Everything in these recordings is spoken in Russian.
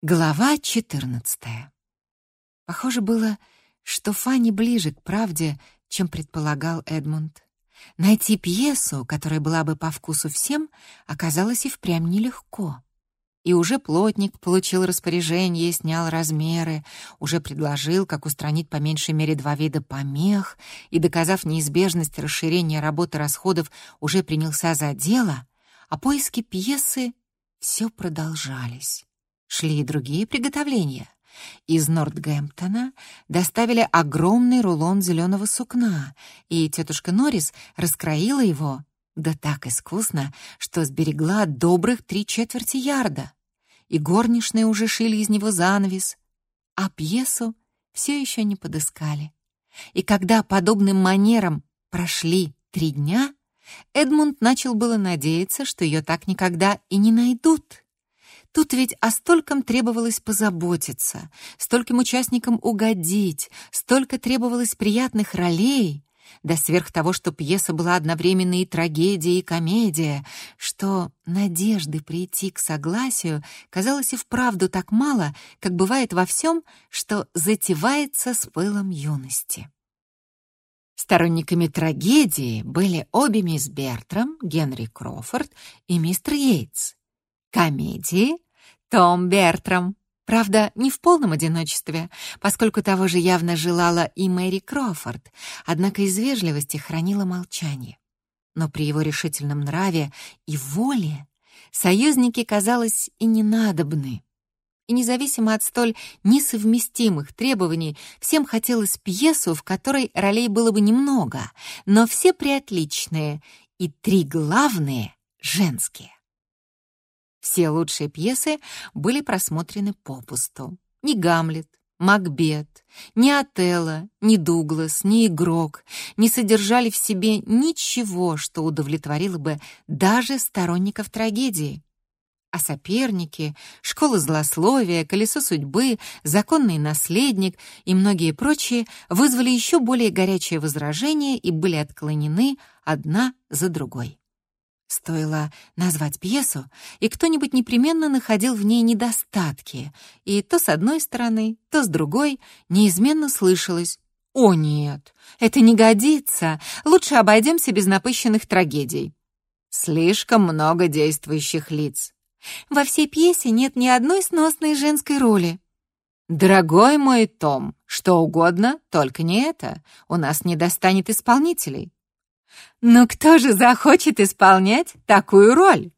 Глава 14. Похоже было, что Фанни ближе к правде, чем предполагал Эдмунд. Найти пьесу, которая была бы по вкусу всем, оказалось и впрямь нелегко. И уже плотник получил распоряжение, снял размеры, уже предложил, как устранить по меньшей мере два вида помех, и, доказав неизбежность расширения работы расходов, уже принялся за дело, а поиски пьесы все продолжались. Шли и другие приготовления. Из Нортгемптона доставили огромный рулон зеленого сукна, и тетушка Норрис раскроила его, да так искусно, что сберегла добрых три четверти ярда. И горничные уже шили из него занавес, а пьесу все еще не подыскали. И когда подобным манерам прошли три дня, Эдмунд начал было надеяться, что ее так никогда и не найдут. Тут ведь о стольком требовалось позаботиться, стольким участникам угодить, столько требовалось приятных ролей, да сверх того, что пьеса была одновременно и трагедия, и комедия, что надежды прийти к согласию казалось и вправду так мало, как бывает во всем, что затевается с пылом юности. Сторонниками трагедии были обе мисс Бертрам, Генри Крофорд и мистер Йейтс. Комедии том Бертрам. Правда, не в полном одиночестве, поскольку того же явно желала и Мэри Крофорд, однако из вежливости хранила молчание. Но при его решительном нраве и воле союзники, казалось, и не надобны. И независимо от столь несовместимых требований, всем хотелось пьесу, в которой ролей было бы немного, но все приотличные, и три главные — женские. Все лучшие пьесы были просмотрены попусту. Ни «Гамлет», «Макбет», ни «Отелло», ни «Дуглас», ни «Игрок» не содержали в себе ничего, что удовлетворило бы даже сторонников трагедии. А соперники, школа злословия, колесо судьбы, законный наследник и многие прочие вызвали еще более горячее возражение и были отклонены одна за другой. Стоило назвать пьесу, и кто-нибудь непременно находил в ней недостатки, и то с одной стороны, то с другой неизменно слышалось «О нет, это не годится, лучше обойдемся без напыщенных трагедий». Слишком много действующих лиц. Во всей пьесе нет ни одной сносной женской роли. «Дорогой мой Том, что угодно, только не это. У нас не достанет исполнителей». Но кто же захочет исполнять такую роль?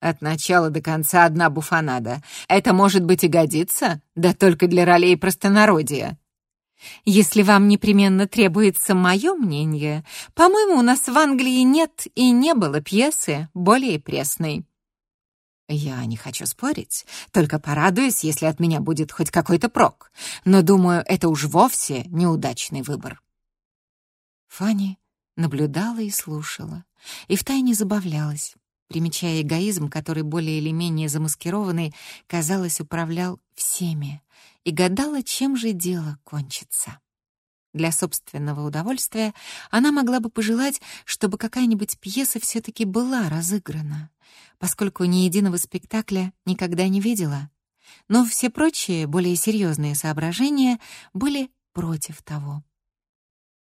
От начала до конца одна буфанада. Это, может быть, и годится, да только для ролей простонародья. Если вам непременно требуется мое мнение, по-моему, у нас в Англии нет и не было пьесы более пресной. Я не хочу спорить, только порадуюсь, если от меня будет хоть какой-то прок. Но, думаю, это уж вовсе неудачный выбор. Фанни наблюдала и слушала, и втайне забавлялась, примечая эгоизм, который более или менее замаскированный, казалось, управлял всеми, и гадала, чем же дело кончится. Для собственного удовольствия она могла бы пожелать, чтобы какая-нибудь пьеса все-таки была разыграна, поскольку ни единого спектакля никогда не видела. Но все прочие, более серьезные соображения были против того.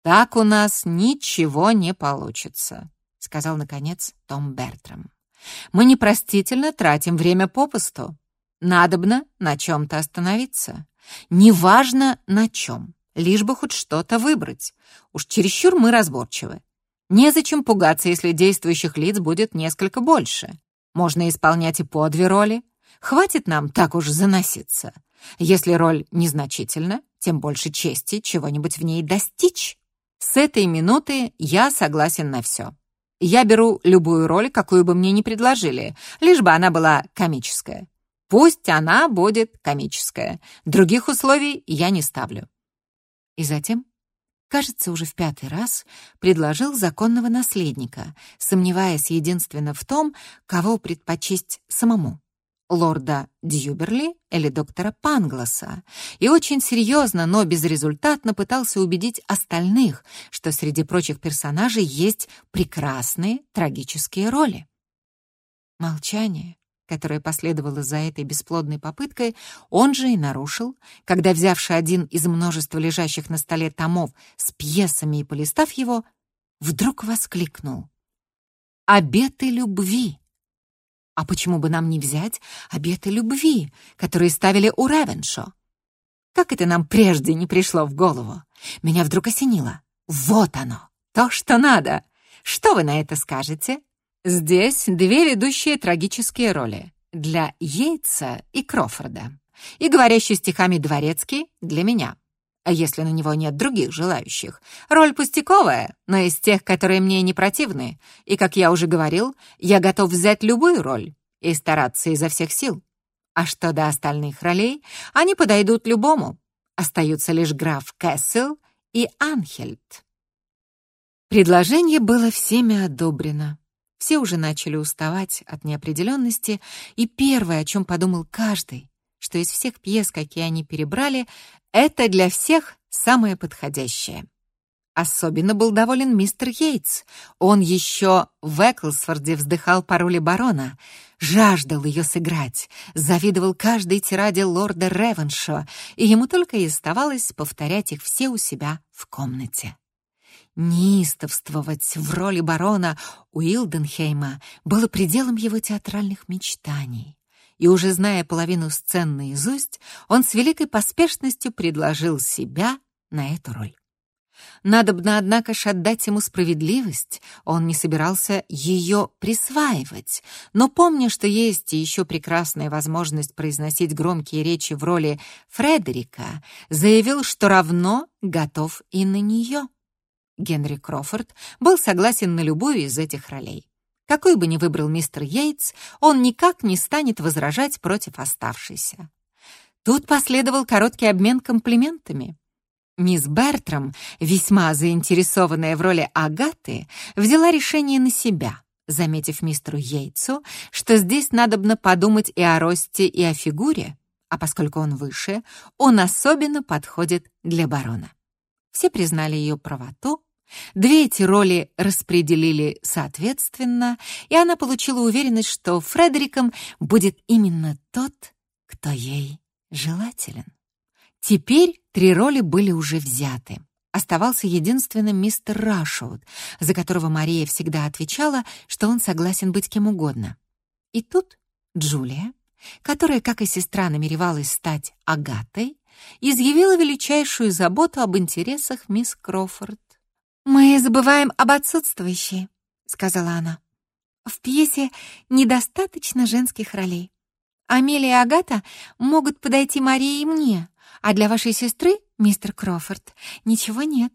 «Так у нас ничего не получится», — сказал, наконец, Том Бертрам. «Мы непростительно тратим время попусту. Надобно на чем-то остановиться. Неважно на чем, лишь бы хоть что-то выбрать. Уж чересчур мы разборчивы. Незачем пугаться, если действующих лиц будет несколько больше. Можно исполнять и по две роли. Хватит нам так уж заноситься. Если роль незначительна, тем больше чести чего-нибудь в ней достичь. С этой минуты я согласен на все. Я беру любую роль, какую бы мне ни предложили, лишь бы она была комическая. Пусть она будет комическая. Других условий я не ставлю. И затем, кажется, уже в пятый раз предложил законного наследника, сомневаясь единственно в том, кого предпочесть самому лорда Дьюберли или доктора Пангласа, и очень серьезно, но безрезультатно пытался убедить остальных, что среди прочих персонажей есть прекрасные трагические роли. Молчание, которая последовала за этой бесплодной попыткой, он же и нарушил, когда, взявший один из множества лежащих на столе томов с пьесами и полистав его, вдруг воскликнул. «Обеты любви!» А почему бы нам не взять обеты любви, которые ставили у Ревеншо? Как это нам прежде не пришло в голову? Меня вдруг осенило. Вот оно, то, что надо. Что вы на это скажете? Здесь две ведущие трагические роли для Йейтса и Крофорда. И говорящий стихами дворецкий для меня. А если на него нет других желающих? Роль пустяковая, но из тех, которые мне не противны. И, как я уже говорил, я готов взять любую роль и стараться изо всех сил. А что до остальных ролей, они подойдут любому. Остаются лишь граф Кэссел и Анхельд. Предложение было всеми одобрено. Все уже начали уставать от неопределенности, и первое, о чем подумал каждый, что из всех пьес, какие они перебрали, это для всех самое подходящее. Особенно был доволен мистер Йейтс. Он еще в Эклсфорде вздыхал по роли барона, жаждал ее сыграть, завидовал каждой тираде лорда Ревеншо, и ему только и оставалось повторять их все у себя в комнате. Неистовствовать в роли барона Уилденхейма было пределом его театральных мечтаний. И уже зная половину сцен наизусть, он с великой поспешностью предложил себя на эту роль. Надобно, однако ж, отдать ему справедливость, он не собирался ее присваивать, но помня, что есть еще прекрасная возможность произносить громкие речи в роли Фредерика, заявил, что равно готов и на нее. Генри Крофорд был согласен на любую из этих ролей. Какой бы ни выбрал мистер Йейтс, он никак не станет возражать против оставшейся. Тут последовал короткий обмен комплиментами. Мисс Бертрам, весьма заинтересованная в роли Агаты, взяла решение на себя, заметив мистеру Йейтсу, что здесь надобно подумать и о росте, и о фигуре, а поскольку он выше, он особенно подходит для барона. Все признали ее правоту, две эти роли распределили соответственно, и она получила уверенность, что Фредериком будет именно тот, кто ей желателен. Теперь три роли были уже взяты. Оставался единственный мистер Рашоуд, за которого Мария всегда отвечала, что он согласен быть кем угодно. И тут Джулия, которая, как и сестра, намеревалась стать Агатой, изъявила величайшую заботу об интересах мисс Крофорд. «Мы забываем об отсутствующей», — сказала она. «В пьесе недостаточно женских ролей. Амелия и Агата могут подойти Марии и мне, а для вашей сестры, мистер Крофорд, ничего нет.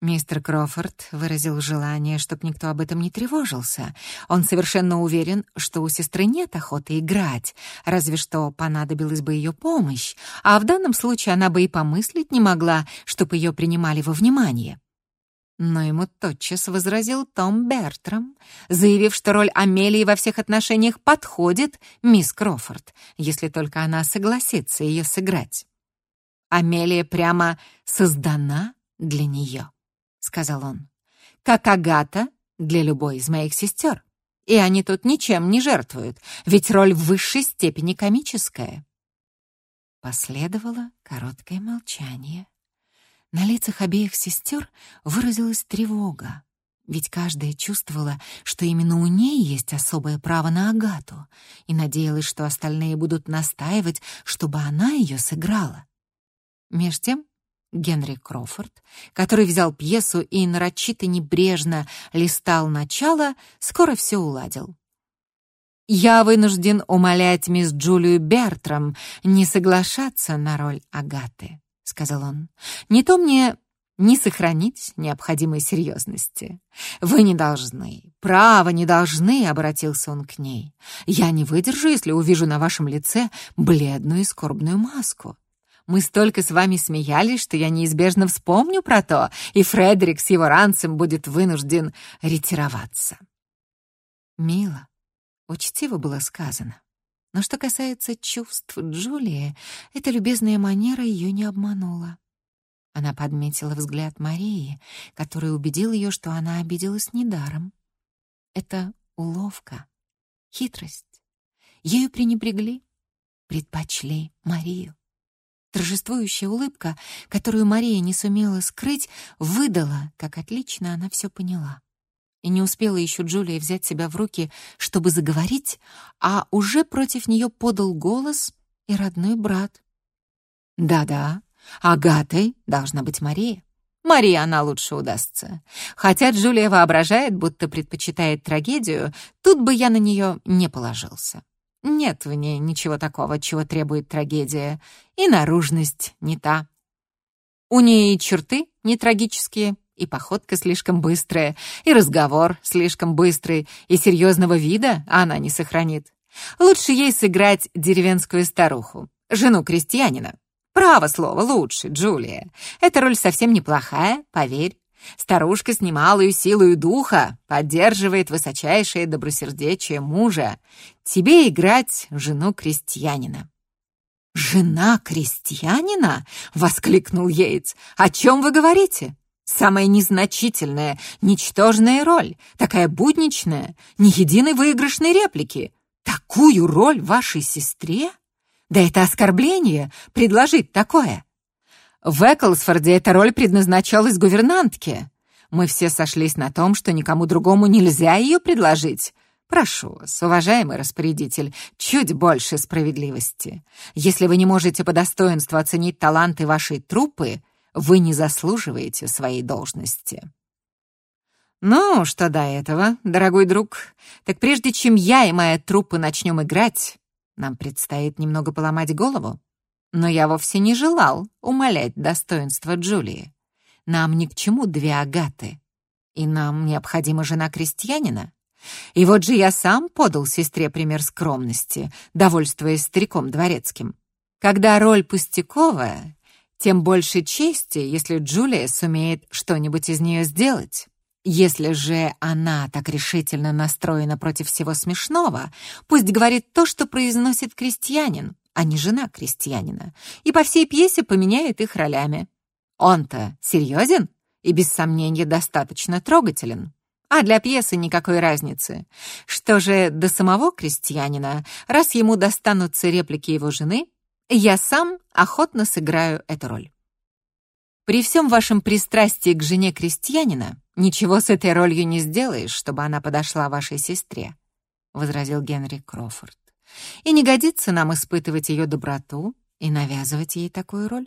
Мистер Крофорд выразил желание, чтобы никто об этом не тревожился. Он совершенно уверен, что у сестры нет охоты играть, разве что понадобилась бы ее помощь, а в данном случае она бы и помыслить не могла, чтобы ее принимали во внимание. Но ему тотчас возразил Том Бертрам, заявив, что роль Амелии во всех отношениях подходит мисс Крофорд, если только она согласится ее сыграть. Амелия прямо создана для нее, сказал он, как Агата для любой из моих сестер. И они тут ничем не жертвуют, ведь роль в высшей степени комическая. Последовало короткое молчание. На лицах обеих сестер выразилась тревога, ведь каждая чувствовала, что именно у ней есть особое право на Агату, и надеялась, что остальные будут настаивать, чтобы она ее сыграла. Меж тем Генри Крофорд, который взял пьесу и нарочито небрежно листал начало, скоро все уладил. «Я вынужден умолять мисс Джулию Бертрам не соглашаться на роль Агаты», — сказал он. «Не то мне не сохранить необходимой серьезности. Вы не должны, право не должны, — обратился он к ней. Я не выдержу, если увижу на вашем лице бледную и скорбную маску. Мы столько с вами смеялись, что я неизбежно вспомню про то, и Фредерик с его ранцем будет вынужден ретироваться. Мило, учтиво было сказано. Но что касается чувств Джулии, эта любезная манера ее не обманула. Она подметила взгляд Марии, который убедил ее, что она обиделась недаром. Это уловка, хитрость. ею пренебрегли, предпочли Марию. Торжествующая улыбка, которую Мария не сумела скрыть, выдала, как отлично она все поняла. И не успела еще Джулия взять себя в руки, чтобы заговорить, а уже против нее подал голос и родной брат. «Да-да, Агатой должна быть Мария. Мария она лучше удастся. Хотя Джулия воображает, будто предпочитает трагедию, тут бы я на нее не положился. Нет в ней ничего такого, чего требует трагедия, и наружность не та. У нее и черты не трагические, и походка слишком быстрая, и разговор слишком быстрый, и серьезного вида она не сохранит. Лучше ей сыграть деревенскую старуху, жену крестьянина. Право слово, лучше, Джулия. Эта роль совсем неплохая, поверь. Старушка с немалою силою духа поддерживает высочайшее добросердечие мужа. Тебе играть жену крестьянина. «Жена крестьянина?» — воскликнул Йейтс. «О чем вы говорите?» «Самая незначительная, ничтожная роль, такая будничная, ни единой выигрышной реплики. Такую роль вашей сестре?» Да это оскорбление — предложить такое. В Эклсфорде эта роль предназначалась гувернантке. Мы все сошлись на том, что никому другому нельзя ее предложить. Прошу вас, уважаемый распорядитель, чуть больше справедливости. Если вы не можете по достоинству оценить таланты вашей труппы, вы не заслуживаете своей должности. Ну, что до этого, дорогой друг, так прежде чем я и моя труппа начнем играть, нам предстоит немного поломать голову. Но я вовсе не желал умалять достоинство Джулии. Нам ни к чему две агаты. И нам необходима жена крестьянина. И вот же я сам подал сестре пример скромности, довольствуясь стариком дворецким. Когда роль пустяковая, тем больше чести, если Джулия сумеет что-нибудь из нее сделать. Если же она так решительно настроена против всего смешного, пусть говорит то, что произносит крестьянин, а не жена крестьянина, и по всей пьесе поменяет их ролями. Он-то серьезен и, без сомнения, достаточно трогателен. А для пьесы никакой разницы. Что же до самого крестьянина, раз ему достанутся реплики его жены, я сам охотно сыграю эту роль. При всем вашем пристрастии к жене крестьянина «Ничего с этой ролью не сделаешь, чтобы она подошла вашей сестре», — возразил Генри Крофорд. «И не годится нам испытывать ее доброту и навязывать ей такую роль.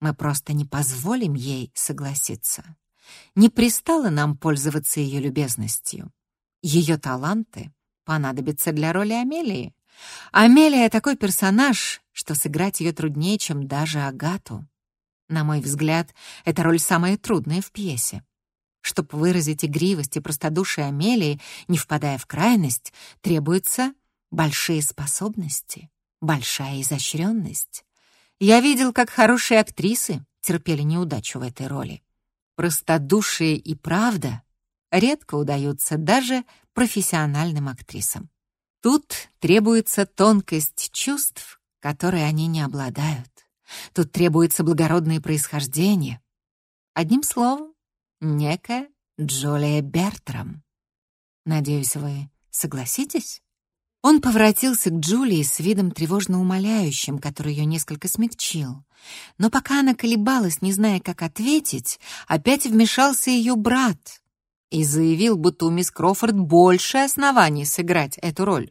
Мы просто не позволим ей согласиться. Не пристало нам пользоваться ее любезностью. Ее таланты понадобятся для роли Амелии. Амелия — такой персонаж, что сыграть ее труднее, чем даже Агату. На мой взгляд, эта роль самая трудная в пьесе. Чтобы выразить игривость и простодушие Амелии, не впадая в крайность, требуются большие способности, большая изощренность. Я видел, как хорошие актрисы терпели неудачу в этой роли. Простодушие и правда редко удаются даже профессиональным актрисам. Тут требуется тонкость чувств, которой они не обладают. Тут требуется благородное происхождение. Одним словом, некая Джулия Бертрам. Надеюсь, вы согласитесь? Он поворотился к Джулии с видом тревожно умоляющим, который ее несколько смягчил. Но пока она колебалась, не зная, как ответить, опять вмешался ее брат и заявил, будто у мисс Крофорд больше оснований сыграть эту роль.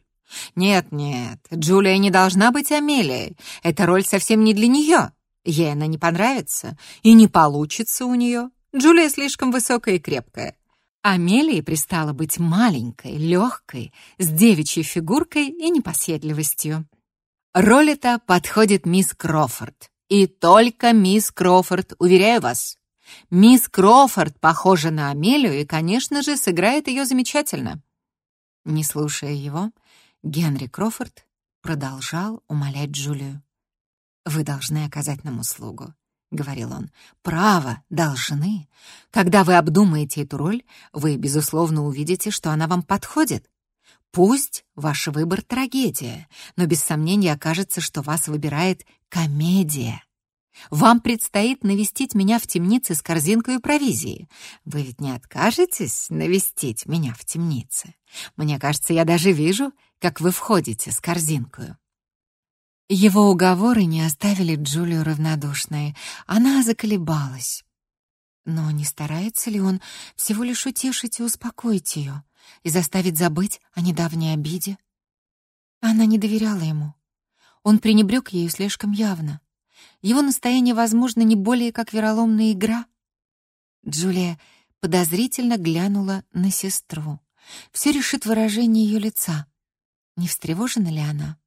«Нет-нет, Джулия не должна быть Амелией. Эта роль совсем не для нее. Ей она не понравится, и не получится у нее. Джулия слишком высокая и крепкая. Амелии пристала быть маленькой, легкой, с девичьей фигуркой и непоседливостью. Роль эта подходит мисс Крофорд. И только мисс Крофорд, уверяю вас. Мисс Крофорд похожа на Амелию и, конечно же, сыграет ее замечательно. Не слушая его, Генри Крофорд продолжал умолять Джулию. «Вы должны оказать нам услугу. — говорил он, — «право, должны. Когда вы обдумаете эту роль, вы, безусловно, увидите, что она вам подходит. Пусть ваш выбор — трагедия, но без сомнения окажется, что вас выбирает комедия. Вам предстоит навестить меня в темнице с корзинкой провизии. Вы ведь не откажетесь навестить меня в темнице? Мне кажется, я даже вижу, как вы входите с корзинкою». Его уговоры не оставили Джулию равнодушной. Она заколебалась. Но не старается ли он всего лишь утешить и успокоить ее и заставить забыть о недавней обиде? Она не доверяла ему. Он пренебрег ею слишком явно. Его настояние, возможно, не более как вероломная игра. Джулия подозрительно глянула на сестру. Все решит выражение ее лица. Не встревожена ли она?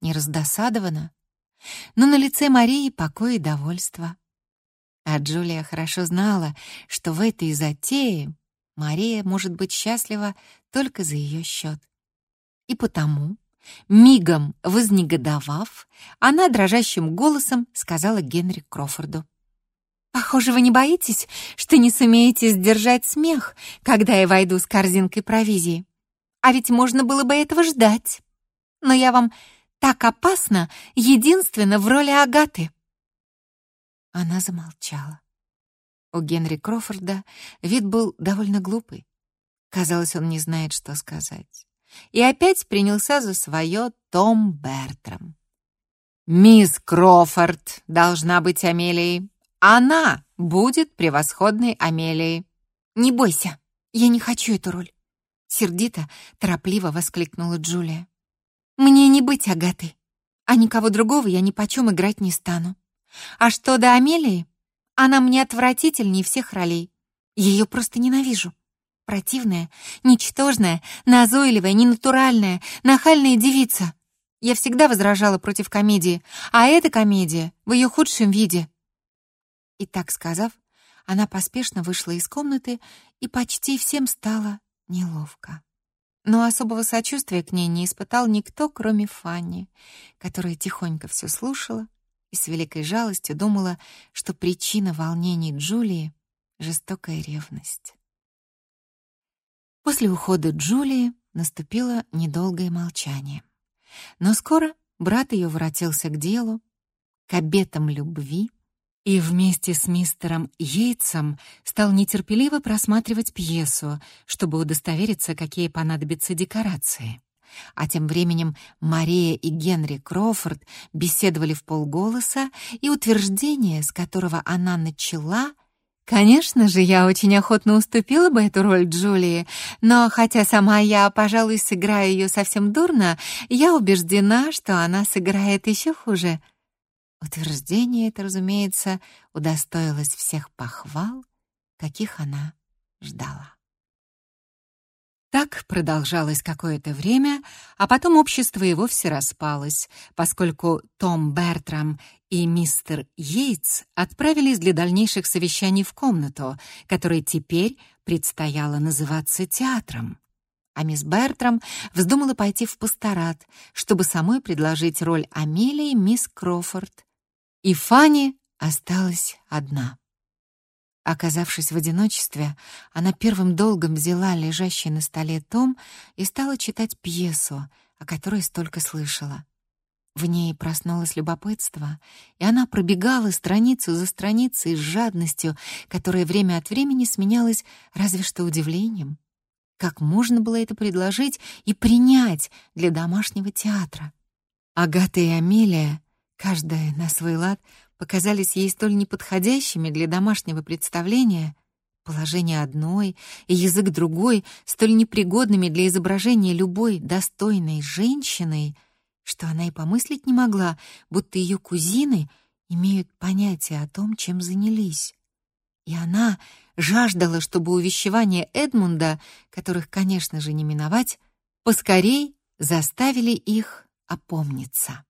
Не раздосадована? Но на лице Марии покой и довольство. А Джулия хорошо знала, что в этой затее Мария может быть счастлива только за ее счет. И потому, мигом вознегодовав, она дрожащим голосом сказала Генри Крофорду. «Похоже, вы не боитесь, что не сумеете сдержать смех, когда я войду с корзинкой провизии. А ведь можно было бы этого ждать. Но я вам так опасна, единственно в роли Агаты». Она замолчала. У Генри Крофорда вид был довольно глупый. Казалось, он не знает, что сказать. И опять принялся за свое Том Бертрам. «Мисс Крофорд должна быть Амелией. Она будет превосходной Амелией. Не бойся, я не хочу эту роль!» Сердито, торопливо воскликнула Джулия. «Мне не быть Агатой, а никого другого я ни почем играть не стану. А что до Амелии? Она мне отвратительнее всех ролей. Ее просто ненавижу. Противная, ничтожная, назойливая, ненатуральная, нахальная девица. Я всегда возражала против комедии, а эта комедия в ее худшем виде. И так сказав, она поспешно вышла из комнаты, и почти всем стало неловко. Но особого сочувствия к ней не испытал никто, кроме Фанни, которая тихонько все слушала и с великой жалостью думала, что причина волнений Джулии — жестокая ревность. После ухода Джулии наступило недолгое молчание. Но скоро брат ее воротился к делу, к обетам любви, и вместе с мистером Йейтсом стал нетерпеливо просматривать пьесу, чтобы удостовериться, какие понадобятся декорации. А тем временем Мария и Генри Кроуфорд беседовали в полголоса, и утверждение, с которого она начала, Конечно же, я очень охотно уступила бы эту роль Джулии, но хотя сама я, пожалуй, сыграю ее совсем дурно, я убеждена, что она сыграет еще хуже. Утверждение это, разумеется, удостоилось всех похвал, каких она ждала. Так продолжалось какое-то время, а потом общество и вовсе распалось, поскольку Том Бертрам и мистер Йейтс отправились для дальнейших совещаний в комнату, которая теперь предстояло называться театром. А мисс Бертрам вздумала пойти в пасторат, чтобы самой предложить роль Амелии мисс Крофорд. И Фанни осталась одна. Оказавшись в одиночестве, она первым долгом взяла лежащий на столе том и стала читать пьесу, о которой столько слышала. В ней проснулось любопытство, и она пробегала страницу за страницей с жадностью, которая время от времени сменялась разве что удивлением. Как можно было это предложить и принять для домашнего театра? Агата и Амелия, каждая на свой лад, показались ей столь неподходящими для домашнего представления, положение одной и язык другой столь непригодными для изображения любой достойной женщиной, что она и помыслить не могла, будто ее кузины имеют понятие о том, чем занялись. И она жаждала, чтобы увещевания Эдмунда, которых, конечно же, не миновать, поскорей заставили их опомниться.